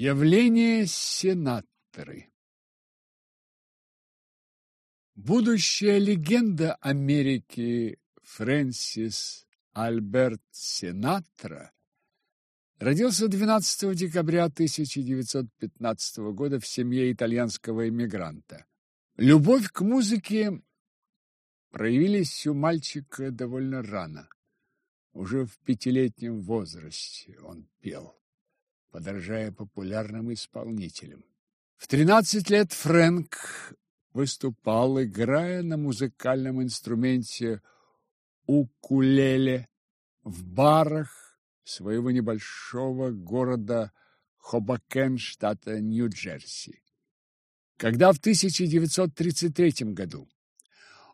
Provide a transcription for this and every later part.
Явление сенаторы Будущая легенда Америки Фрэнсис Альберт Сенатра родился 12 декабря 1915 года в семье итальянского эмигранта. Любовь к музыке проявились у мальчика довольно рано. Уже в пятилетнем возрасте он пел, подражая популярным исполнителям. В 13 лет Фрэнк выступал, играя на музыкальном инструменте укулеле в барах своего небольшого города Хобакен, штата Нью-Джерси. Когда в 1933 году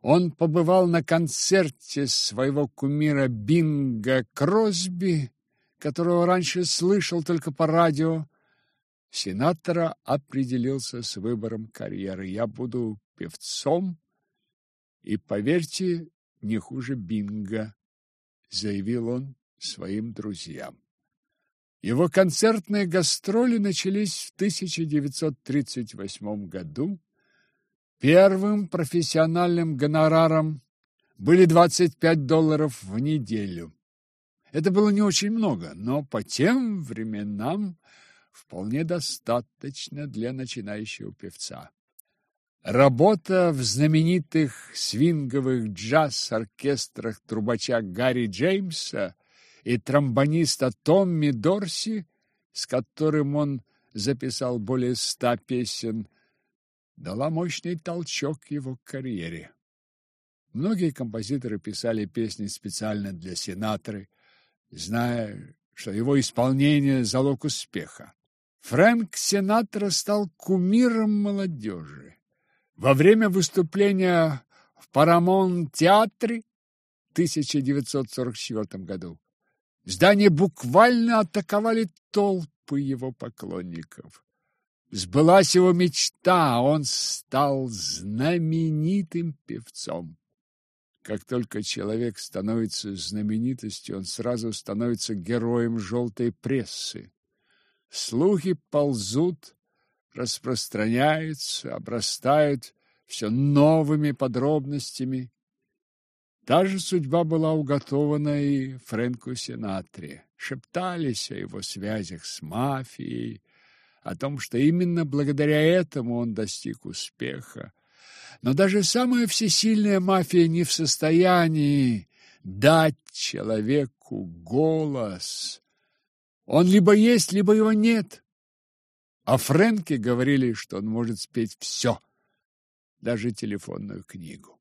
он побывал на концерте своего кумира Бинга Кросби, которого раньше слышал только по радио, сенатора определился с выбором карьеры. Я буду певцом и, поверьте, не хуже Бинга, заявил он своим друзьям. Его концертные гастроли начались в 1938 году. Первым профессиональным гонораром были 25 долларов в неделю. Это было не очень много, но по тем временам вполне достаточно для начинающего певца. Работа в знаменитых свинговых джаз-оркестрах трубача Гарри Джеймса и тромбониста Томми Дорси, с которым он записал более ста песен, дала мощный толчок его карьере. Многие композиторы писали песни специально для сенаторы, зная, что его исполнение – залог успеха. Фрэнк Сенатра стал кумиром молодежи. Во время выступления в Парамонт-театре в 1944 году здание буквально атаковали толпы его поклонников. Сбылась его мечта, он стал знаменитым певцом. Как только человек становится знаменитостью, он сразу становится героем желтой прессы. Слухи ползут, распространяются, обрастают все новыми подробностями. Та же судьба была уготована и Фрэнку Синатре. Шептались о его связях с мафией, о том, что именно благодаря этому он достиг успеха. Но даже самая всесильная мафия не в состоянии дать человеку голос, он либо есть, либо его нет. А Фрэнке говорили, что он может спеть все, даже телефонную книгу.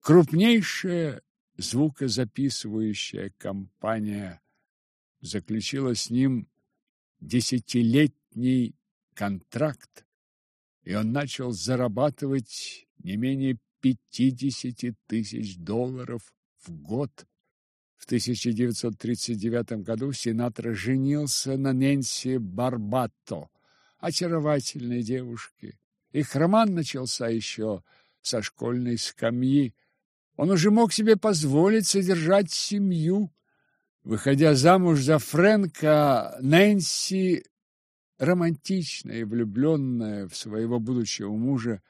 Крупнейшая звукозаписывающая компания заключила с ним десятилетний контракт, и он начал зарабатывать не менее пятидесяти тысяч долларов в год. В 1939 году сенатор женился на Нэнси Барбатто, очаровательной девушке. Их роман начался еще со школьной скамьи. Он уже мог себе позволить содержать семью. Выходя замуж за Фрэнка, Нэнси, романтичная и влюбленная в своего будущего мужа,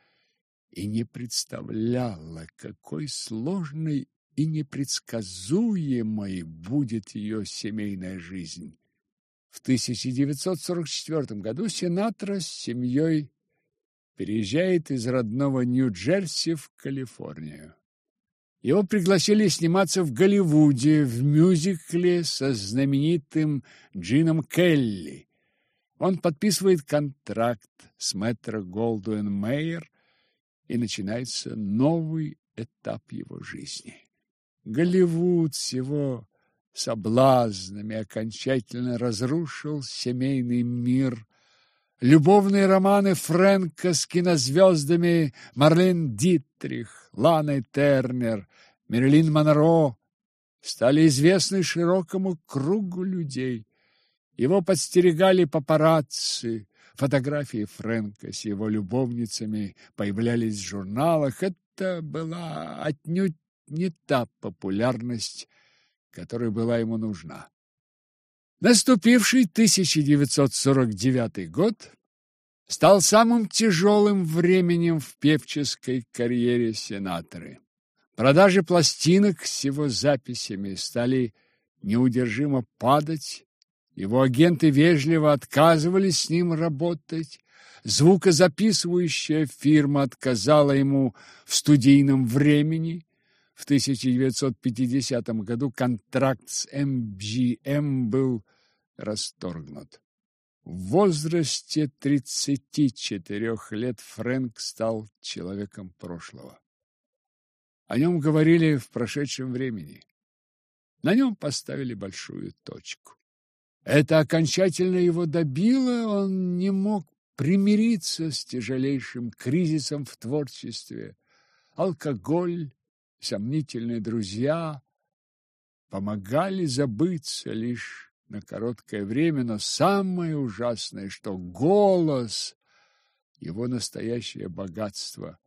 и не представляла, какой сложной и непредсказуемой будет ее семейная жизнь. В 1944 году сенатор с семьей переезжает из родного Нью-Джерси в Калифорнию. Его пригласили сниматься в Голливуде в мюзикле со знаменитым Джином Келли. Он подписывает контракт с мэтро Голдуэн Мейер, и начинается новый этап его жизни. Голливуд с его соблазнами окончательно разрушил семейный мир. Любовные романы Фрэнка с кинозвездами Марлен Дитрих, Ланой Тернер, Мерлин Монро стали известны широкому кругу людей. Его подстерегали папарацци, фотографии Фрэнка с его любовницами появлялись в журналах. Это была отнюдь не та популярность, которая была ему нужна. Наступивший 1949 год стал самым тяжелым временем в певческой карьере сенаторы. Продажи пластинок с его записями стали неудержимо падать, его агенты вежливо отказывались с ним работать, звукозаписывающая фирма отказала ему в студийном времени. В 1950 году контракт с MGM был расторгнут. В возрасте 34 лет Фрэнк стал человеком прошлого. О нем говорили в прошедшем времени. На нем поставили большую точку. Это окончательно его добило, он не мог примириться с тяжелейшим кризисом в творчестве. Алкоголь, сомнительные друзья помогали забыться лишь на короткое время, но самое ужасное, что голос, его настоящее богатство,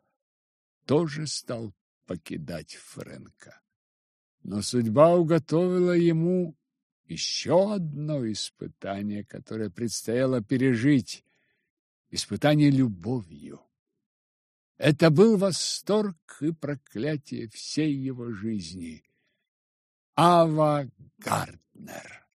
тоже стал покидать Фрэнка. Но судьба уготовила ему еще одно испытание, которое предстояло пережить – испытание любовью. Это был восторг и проклятие всей его жизни. Ава Гарднер